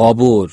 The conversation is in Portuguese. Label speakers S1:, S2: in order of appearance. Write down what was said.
S1: কবর